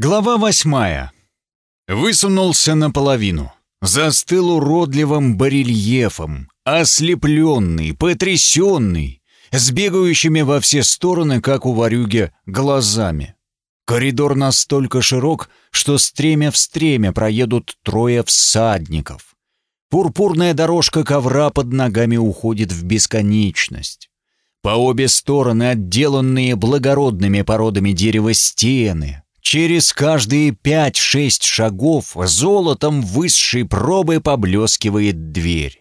Глава восьмая. Высунулся наполовину. Застыл уродливым барельефом, ослепленный, потрясенный, с бегающими во все стороны, как у варюги, глазами. Коридор настолько широк, что стремя в стремя проедут трое всадников. Пурпурная дорожка ковра под ногами уходит в бесконечность. По обе стороны отделанные благородными породами дерева стены, Через каждые пять-шесть шагов золотом высшей пробы поблескивает дверь.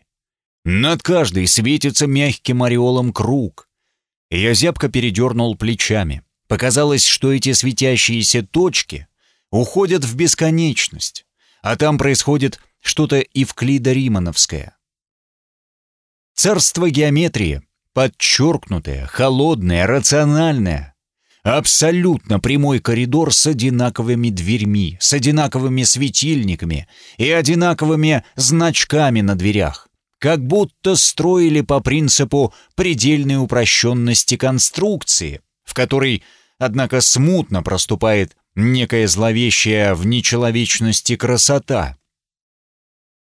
Над каждой светится мягким ореолом круг. Я зябко передернул плечами. Показалось, что эти светящиеся точки уходят в бесконечность, а там происходит что-то евклидо-римановское. Царство геометрии, подчеркнутое, холодное, рациональное, Абсолютно прямой коридор с одинаковыми дверьми, с одинаковыми светильниками и одинаковыми значками на дверях. Как будто строили по принципу предельной упрощенности конструкции, в которой, однако, смутно проступает некая зловещая в нечеловечности красота.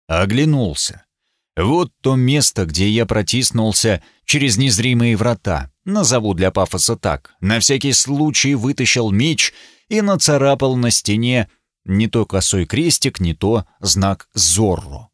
Оглянулся. Вот то место, где я протиснулся через незримые врата. Назову для пафоса так. На всякий случай вытащил меч и нацарапал на стене не то косой крестик, не то знак Зорро.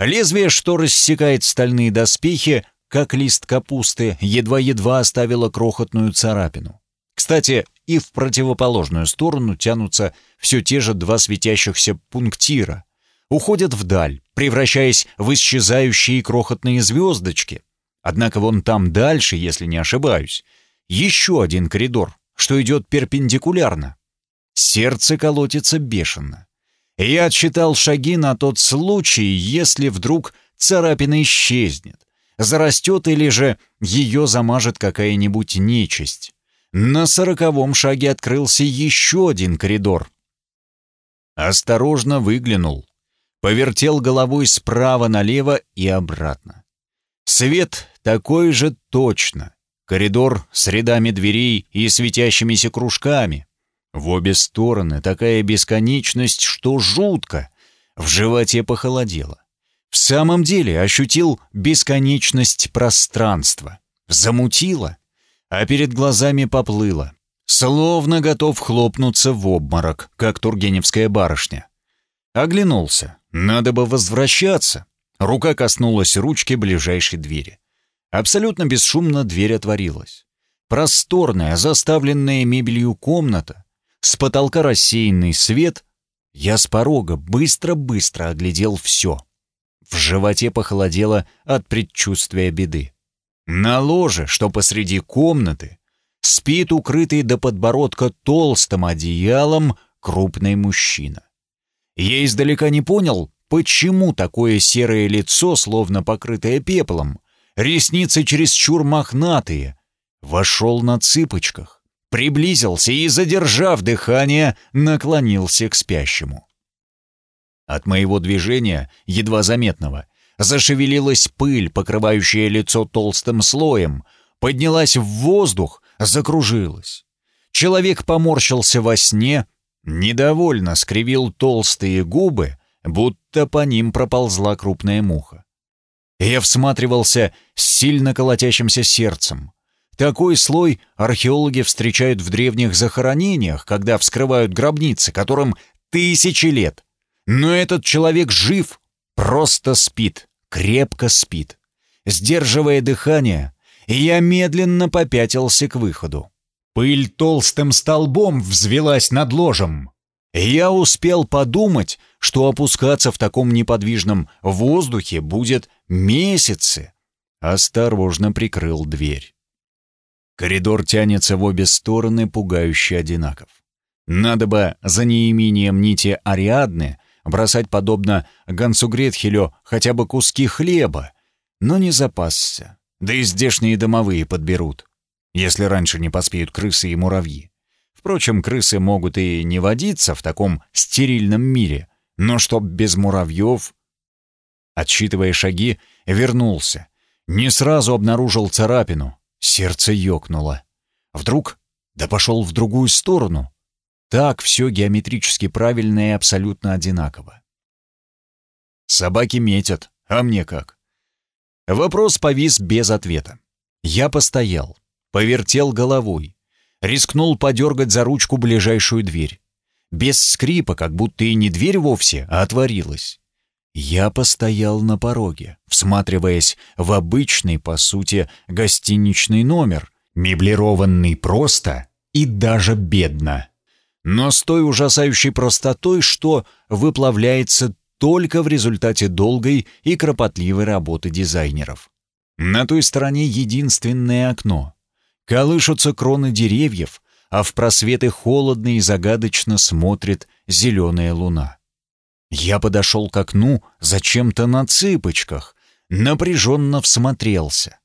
Лезвие, что рассекает стальные доспехи, как лист капусты, едва-едва оставило крохотную царапину. Кстати, и в противоположную сторону тянутся все те же два светящихся пунктира. Уходят вдаль, превращаясь в исчезающие крохотные звездочки. Однако вон там дальше, если не ошибаюсь, еще один коридор, что идет перпендикулярно. Сердце колотится бешено. Я отсчитал шаги на тот случай, если вдруг царапина исчезнет, зарастет или же ее замажет какая-нибудь нечисть. На сороковом шаге открылся еще один коридор. Осторожно выглянул повертел головой справа налево и обратно. Свет такой же точно. Коридор с рядами дверей и светящимися кружками. В обе стороны такая бесконечность, что жутко. В животе похолодело. В самом деле ощутил бесконечность пространства. Замутило, а перед глазами поплыло. Словно готов хлопнуться в обморок, как тургеневская барышня. Оглянулся. Надо бы возвращаться. Рука коснулась ручки ближайшей двери. Абсолютно бесшумно дверь отворилась. Просторная, заставленная мебелью комната, с потолка рассеянный свет. Я с порога быстро-быстро оглядел все. В животе похолодело от предчувствия беды. На ложе, что посреди комнаты, спит укрытый до подбородка толстым одеялом крупный мужчина. Я издалека не понял, почему такое серое лицо, словно покрытое пеплом, ресницы чересчур мохнатые. Вошел на цыпочках, приблизился и, задержав дыхание, наклонился к спящему. От моего движения, едва заметного, зашевелилась пыль, покрывающая лицо толстым слоем, поднялась в воздух, закружилась. Человек поморщился во сне, Недовольно скривил толстые губы, будто по ним проползла крупная муха. Я всматривался с сильно колотящимся сердцем. Такой слой археологи встречают в древних захоронениях, когда вскрывают гробницы, которым тысячи лет. Но этот человек жив, просто спит, крепко спит. Сдерживая дыхание, я медленно попятился к выходу. Пыль толстым столбом взвелась над ложем. Я успел подумать, что опускаться в таком неподвижном воздухе будет месяцы. Осторожно прикрыл дверь. Коридор тянется в обе стороны, пугающе одинаков. Надо бы за неимением нити Ариадны бросать, подобно Гансу Гретхелю, хотя бы куски хлеба, но не запасся. Да и здешние домовые подберут если раньше не поспеют крысы и муравьи. Впрочем, крысы могут и не водиться в таком стерильном мире, но чтоб без муравьев... Отсчитывая шаги, вернулся. Не сразу обнаружил царапину. Сердце ёкнуло. Вдруг, да пошел в другую сторону. Так все геометрически правильно и абсолютно одинаково. Собаки метят, а мне как? Вопрос повис без ответа. Я постоял, повертел головой, рискнул подергать за ручку ближайшую дверь. Без скрипа, как будто и не дверь вовсе, а отворилась. Я постоял на пороге, всматриваясь в обычный, по сути, гостиничный номер, меблированный просто и даже бедно. Но с той ужасающей простотой, что выплавляется только в результате долгой и кропотливой работы дизайнеров. На той стороне единственное окно. Колышутся кроны деревьев, а в просветы холодно и загадочно смотрит зеленая луна. Я подошел к окну зачем-то на цыпочках, напряженно всмотрелся.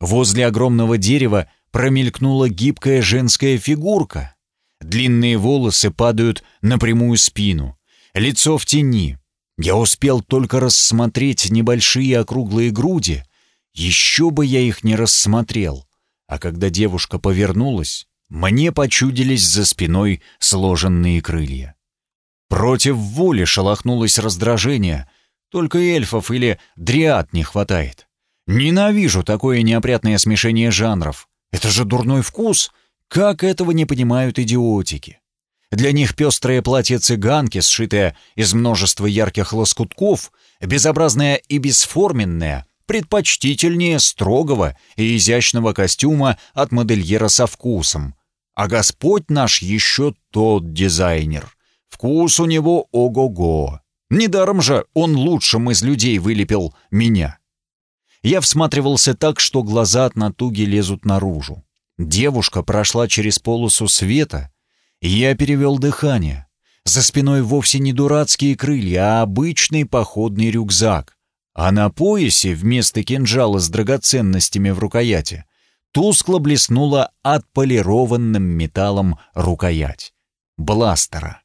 Возле огромного дерева промелькнула гибкая женская фигурка. Длинные волосы падают на прямую спину, лицо в тени. Я успел только рассмотреть небольшие округлые груди, еще бы я их не рассмотрел. А когда девушка повернулась, мне почудились за спиной сложенные крылья. Против воли шелохнулось раздражение. Только эльфов или дриад не хватает. Ненавижу такое неопрятное смешение жанров. Это же дурной вкус. Как этого не понимают идиотики? Для них пестрое платье цыганки, сшитое из множества ярких лоскутков, безобразное и бесформенное, предпочтительнее строгого и изящного костюма от модельера со вкусом. А Господь наш еще тот дизайнер. Вкус у него ого-го. Недаром же он лучшим из людей вылепил меня. Я всматривался так, что глаза от натуги лезут наружу. Девушка прошла через полосу света, я перевел дыхание. За спиной вовсе не дурацкие крылья, а обычный походный рюкзак. А на поясе вместо кинжала с драгоценностями в рукояти тускло блеснула отполированным металлом рукоять. Бластера.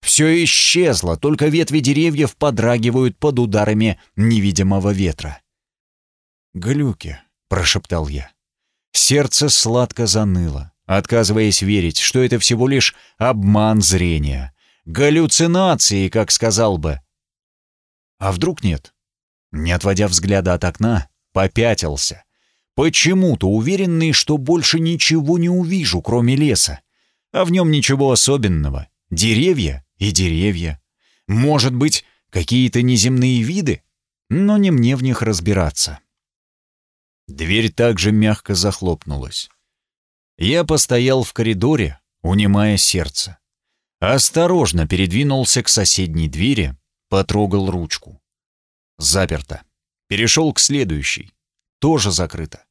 Все исчезло, только ветви деревьев подрагивают под ударами невидимого ветра. «Глюки», — прошептал я. Сердце сладко заныло, отказываясь верить, что это всего лишь обман зрения. Галлюцинации, как сказал бы. А вдруг нет? Не отводя взгляда от окна, попятился. Почему-то уверенный, что больше ничего не увижу, кроме леса. А в нем ничего особенного. Деревья и деревья. Может быть, какие-то неземные виды? Но не мне в них разбираться. Дверь также мягко захлопнулась. Я постоял в коридоре, унимая сердце. Осторожно передвинулся к соседней двери, потрогал ручку. Заперто. Перешел к следующей. Тоже закрыто.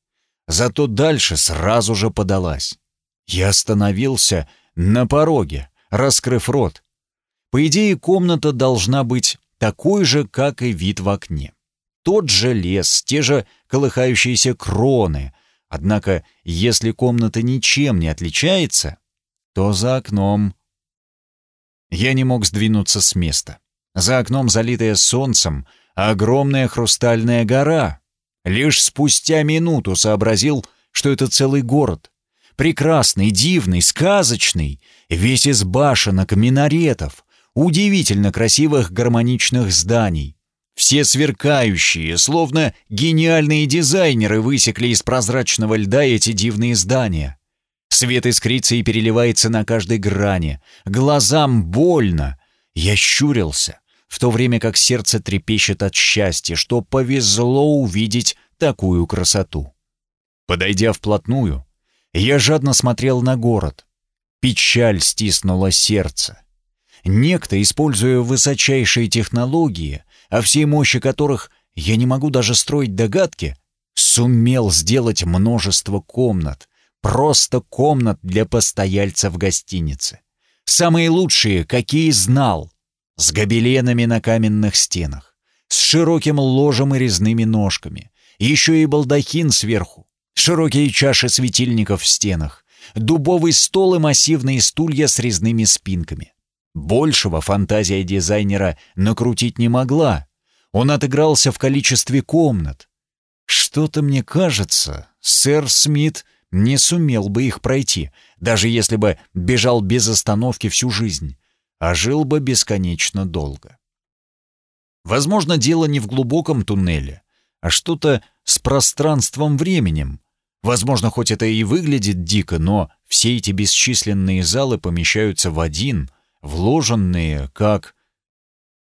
Зато дальше сразу же подалась. Я остановился на пороге, раскрыв рот. По идее, комната должна быть такой же, как и вид в окне. Тот же лес, те же колыхающиеся кроны. Однако, если комната ничем не отличается, то за окном... Я не мог сдвинуться с места. За окном, залитая солнцем, огромная хрустальная гора. Лишь спустя минуту сообразил, что это целый город. Прекрасный, дивный, сказочный, весь из башенок, минаретов, удивительно красивых гармоничных зданий. Все сверкающие, словно гениальные дизайнеры высекли из прозрачного льда эти дивные здания. Свет искрится и переливается на каждой грани. Глазам больно. Я щурился, в то время как сердце трепещет от счастья, что повезло увидеть такую красоту. Подойдя вплотную, я жадно смотрел на город. Печаль стиснула сердце. Некто, используя высочайшие технологии, о всей мощи которых я не могу даже строить догадки, сумел сделать множество комнат, просто комнат для постояльцев гостиницы. Самые лучшие, какие знал, с гобеленами на каменных стенах, с широким ложем и резными ножками, еще и балдахин сверху, широкие чаши светильников в стенах, дубовый стол и массивные стулья с резными спинками. Большего фантазия дизайнера накрутить не могла. Он отыгрался в количестве комнат. Что-то мне кажется, сэр Смит не сумел бы их пройти, даже если бы бежал без остановки всю жизнь, а жил бы бесконечно долго. Возможно, дело не в глубоком туннеле, а что-то с пространством-временем. Возможно, хоть это и выглядит дико, но все эти бесчисленные залы помещаются в один, вложенные как...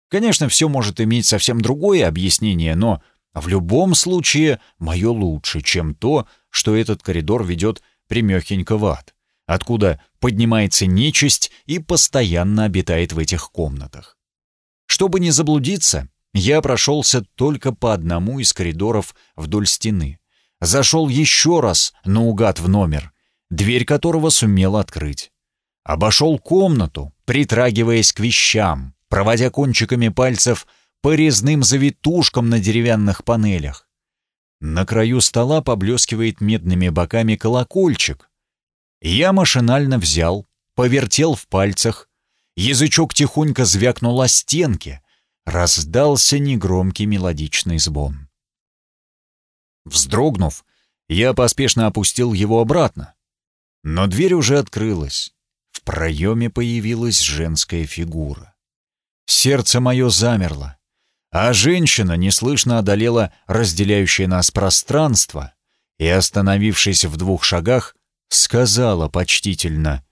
Конечно, все может иметь совсем другое объяснение, но в любом случае мое лучше, чем то, что этот коридор ведет примехенько в ад, откуда поднимается нечисть и постоянно обитает в этих комнатах. Чтобы не заблудиться, я прошелся только по одному из коридоров вдоль стены. Зашел еще раз наугад в номер, дверь которого сумел открыть. Обошел комнату, притрагиваясь к вещам, проводя кончиками пальцев по резным завитушкам на деревянных панелях. На краю стола поблескивает медными боками колокольчик. Я машинально взял, повертел в пальцах, язычок тихонько звякнул о стенке, раздался негромкий мелодичный звон. Вздрогнув, я поспешно опустил его обратно. Но дверь уже открылась. В проеме появилась женская фигура. Сердце мое замерло а женщина неслышно одолела разделяющее нас пространство и, остановившись в двух шагах, сказала почтительно.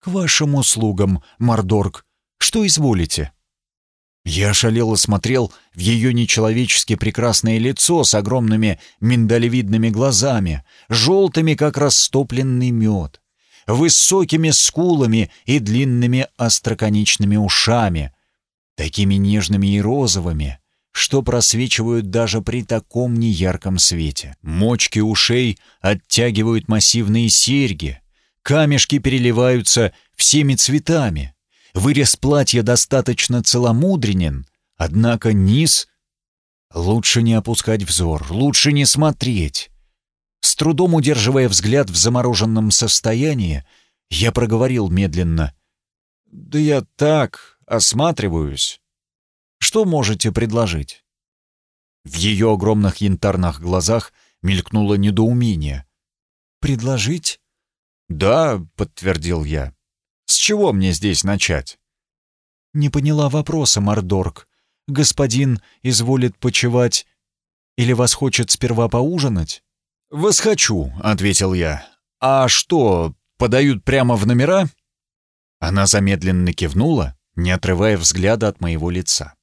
«К вашим услугам, Мордорг, что изволите?» Я шалело смотрел в ее нечеловечески прекрасное лицо с огромными миндалевидными глазами, желтыми, как растопленный мед, высокими скулами и длинными остроконечными ушами — такими нежными и розовыми, что просвечивают даже при таком неярком свете. Мочки ушей оттягивают массивные серьги, камешки переливаются всеми цветами. Вырез платья достаточно целомудренен, однако низ... Лучше не опускать взор, лучше не смотреть. С трудом удерживая взгляд в замороженном состоянии, я проговорил медленно. «Да я так, осматриваюсь. Что можете предложить?» В ее огромных янтарных глазах мелькнуло недоумение. «Предложить?» «Да», — подтвердил я. «С чего мне здесь начать?» «Не поняла вопроса, Мордорг. Господин изволит почевать или вас хочет сперва поужинать?» «Восхочу», — ответил я. «А что, подают прямо в номера?» Она замедленно кивнула, не отрывая взгляда от моего лица.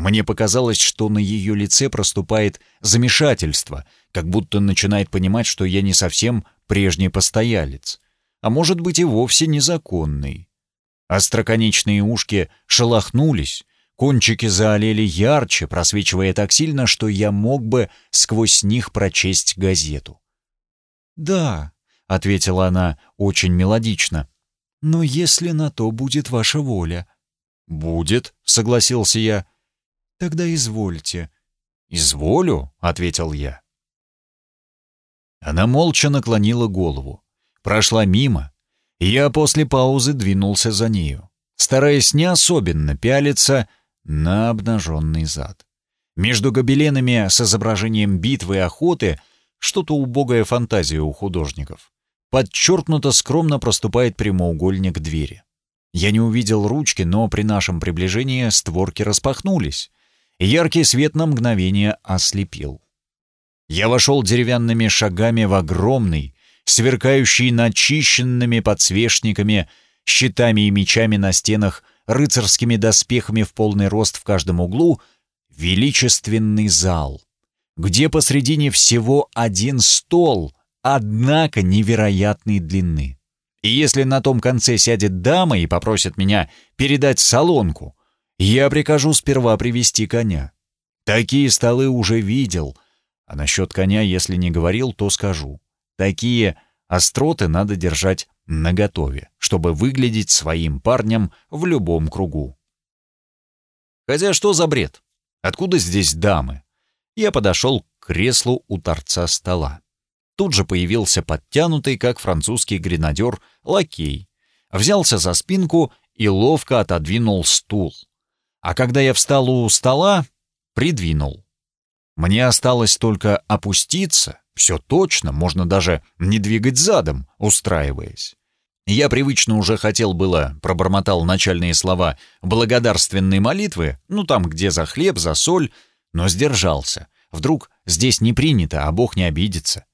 Мне показалось, что на ее лице проступает замешательство, как будто начинает понимать, что я не совсем прежний постоялец, а может быть и вовсе незаконный. Остроконечные ушки шелохнулись, кончики заолели ярче, просвечивая так сильно, что я мог бы сквозь них прочесть газету. «Да», — ответила она очень мелодично, — «но если на то будет ваша воля». «Будет», — согласился я. «Тогда извольте». «Изволю», — ответил я. Она молча наклонила голову, прошла мимо, и я после паузы двинулся за нею, стараясь не особенно пялиться на обнаженный зад. Между гобеленами с изображением битвы и охоты что-то убогая фантазия у художников. Подчеркнуто скромно проступает прямоугольник двери. Я не увидел ручки, но при нашем приближении створки распахнулись, яркий свет на мгновение ослепил. Я вошел деревянными шагами в огромный, сверкающий начищенными подсвечниками, щитами и мечами на стенах, рыцарскими доспехами в полный рост в каждом углу, величественный зал, где посредине всего один стол, однако невероятной длины. И если на том конце сядет дама и попросит меня передать солонку, я прикажу сперва привести коня. Такие столы уже видел, а насчет коня, если не говорил, то скажу. Такие остроты надо держать наготове, чтобы выглядеть своим парнем в любом кругу. Хотя что за бред? Откуда здесь дамы? Я подошел к креслу у торца стола. Тут же появился подтянутый, как французский гренадер, лакей. Взялся за спинку и ловко отодвинул стул. А когда я встал у стола, придвинул. Мне осталось только опуститься, все точно, можно даже не двигать задом, устраиваясь. Я привычно уже хотел было, пробормотал начальные слова благодарственной молитвы, ну там, где за хлеб, за соль, но сдержался. Вдруг здесь не принято, а Бог не обидится.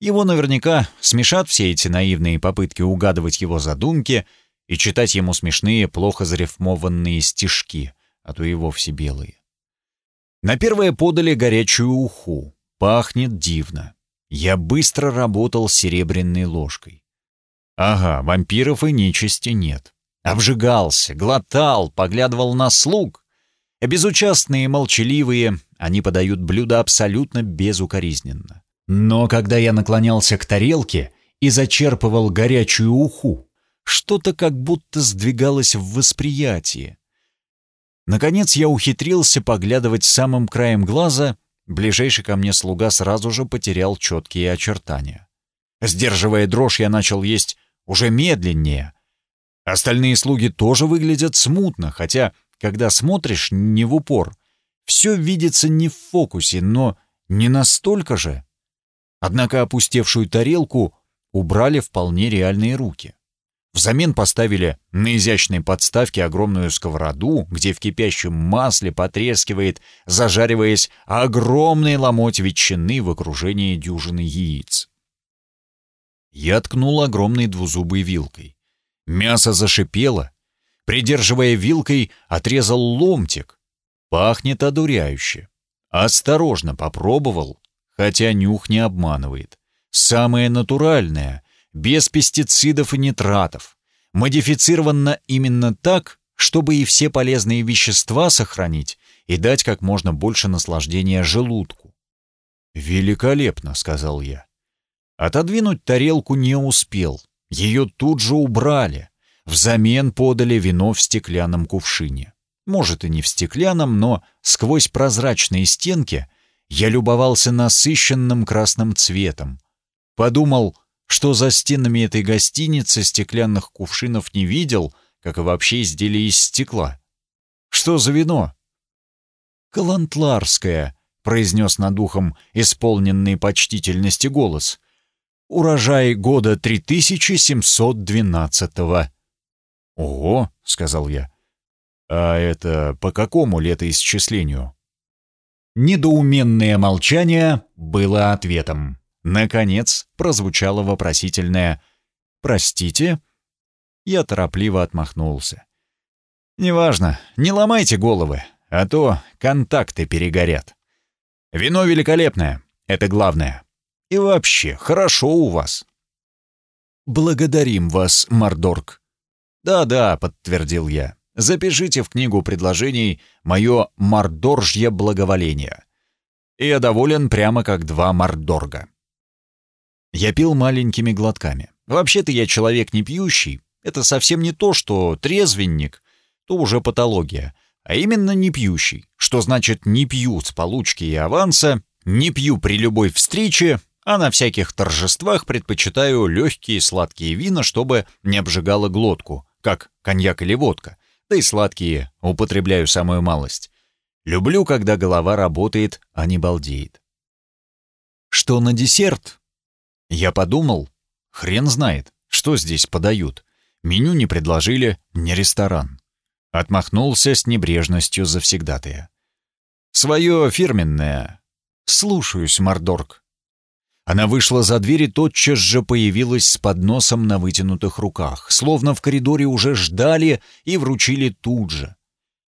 Его наверняка смешат все эти наивные попытки угадывать его задумки и читать ему смешные, плохо зарифмованные стишки, а то и вовсе белые. На первое подали горячую уху. Пахнет дивно. Я быстро работал серебряной ложкой. Ага, вампиров и нечисти нет. Обжигался, глотал, поглядывал на слуг. Безучастные молчаливые, они подают блюдо абсолютно безукоризненно. Но когда я наклонялся к тарелке и зачерпывал горячую уху, что-то как будто сдвигалось в восприятии. Наконец я ухитрился поглядывать самым краем глаза, ближайший ко мне слуга сразу же потерял четкие очертания. Сдерживая дрожь, я начал есть уже медленнее. Остальные слуги тоже выглядят смутно, хотя, когда смотришь не в упор, все видится не в фокусе, но не настолько же. Однако опустевшую тарелку убрали вполне реальные руки. Взамен поставили на изящной подставке огромную сковороду, где в кипящем масле потрескивает, зажариваясь, огромный ломоть ветчины в окружении дюжины яиц. Я ткнул огромной двузубой вилкой. Мясо зашипело. Придерживая вилкой, отрезал ломтик. Пахнет одуряюще. Осторожно попробовал, хотя нюх не обманывает. Самое натуральное, без пестицидов и нитратов. Модифицировано именно так, чтобы и все полезные вещества сохранить и дать как можно больше наслаждения желудку. «Великолепно», — сказал я. Отодвинуть тарелку не успел. Ее тут же убрали. Взамен подали вино в стеклянном кувшине. Может и не в стеклянном, но сквозь прозрачные стенки я любовался насыщенным красным цветом. Подумал, что за стенами этой гостиницы стеклянных кувшинов не видел, как и вообще изделия из стекла. Что за вино? «Калантларское», — произнес над ухом исполненный почтительности голос. «Урожай года 3712-го». «Ого», — сказал я. «А это по какому летоисчислению?» Недоуменное молчание было ответом. Наконец прозвучало вопросительное «Простите?» Я торопливо отмахнулся. «Неважно, не ломайте головы, а то контакты перегорят. Вино великолепное, это главное. И вообще, хорошо у вас». «Благодарим вас, Мордорг». «Да-да», — подтвердил я. «Запишите в книгу предложений мое мордоржье благоволение». Я доволен прямо как два мордорга. Я пил маленькими глотками. Вообще-то я человек не пьющий. Это совсем не то, что трезвенник, то уже патология, а именно не пьющий, что значит не пью с получки и аванса, не пью при любой встрече, а на всяких торжествах предпочитаю легкие сладкие вина, чтобы не обжигало глотку, как коньяк или водка, да и сладкие употребляю самую малость. Люблю, когда голова работает, а не балдеет. Что на десерт? Я подумал, хрен знает, что здесь подают. Меню не предложили, не ресторан. Отмахнулся с небрежностью завсегдатая. Свое фирменное. Слушаюсь, Мордорг. Она вышла за дверь и тотчас же появилась с подносом на вытянутых руках, словно в коридоре уже ждали и вручили тут же.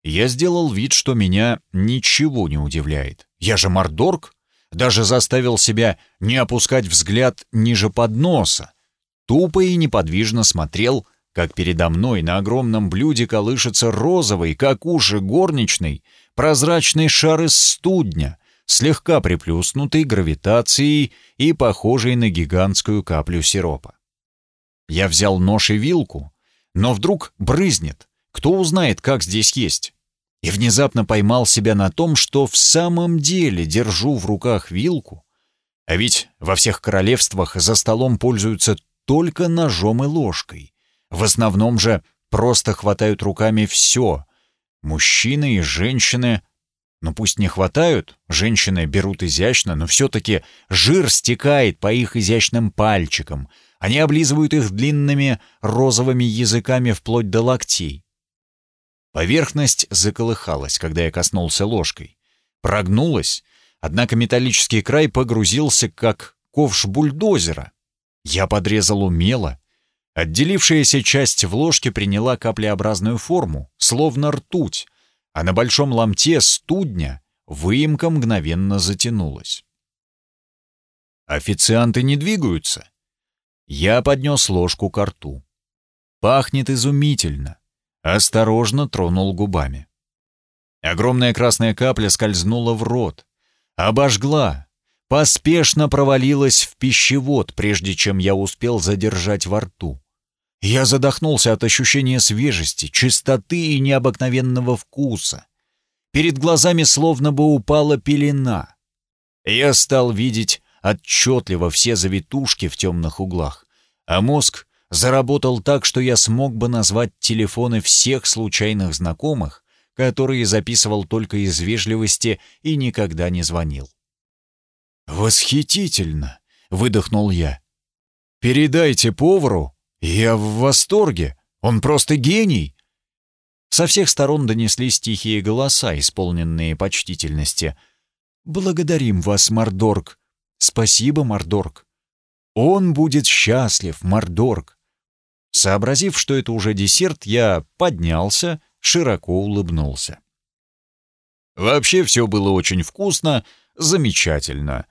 Я сделал вид, что меня ничего не удивляет. Я же Мордорг, даже заставил себя не опускать взгляд ниже подноса. Тупо и неподвижно смотрел, как передо мной на огромном блюде колышется розовый, как уши горничной, прозрачный шар из студня, слегка приплюснутый гравитацией и похожий на гигантскую каплю сиропа. Я взял нож и вилку, но вдруг брызнет. Кто узнает, как здесь есть? И внезапно поймал себя на том, что в самом деле держу в руках вилку, а ведь во всех королевствах за столом пользуются только ножом и ложкой. В основном же просто хватают руками все — мужчины и женщины. Но пусть не хватают, женщины берут изящно, но все-таки жир стекает по их изящным пальчикам. Они облизывают их длинными розовыми языками вплоть до локтей. Поверхность заколыхалась, когда я коснулся ложкой. Прогнулась, однако металлический край погрузился, как ковш бульдозера. Я подрезал умело. Отделившаяся часть в ложке приняла каплеобразную форму, словно ртуть, а на большом ломте студня выемка мгновенно затянулась. Официанты не двигаются. Я поднес ложку к рту. Пахнет изумительно. Осторожно тронул губами. Огромная красная капля скользнула в рот. Обожгла. Поспешно провалилась в пищевод, прежде чем я успел задержать во рту. Я задохнулся от ощущения свежести, чистоты и необыкновенного вкуса. Перед глазами словно бы упала пелена. Я стал видеть отчетливо все завитушки в темных углах, а мозг заработал так, что я смог бы назвать телефоны всех случайных знакомых, которые записывал только из вежливости и никогда не звонил. «Восхитительно!» — выдохнул я. «Передайте повару, «Я в восторге! Он просто гений!» Со всех сторон донеслись тихие голоса, исполненные почтительности. «Благодарим вас, Мордорг!» «Спасибо, Мордорг!» «Он будет счастлив, Мордорг!» Сообразив, что это уже десерт, я поднялся, широко улыбнулся. «Вообще все было очень вкусно, замечательно.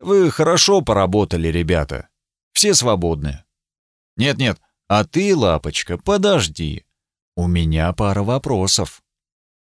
Вы хорошо поработали, ребята. Все свободны. «Нет-нет, а ты, лапочка, подожди. У меня пара вопросов».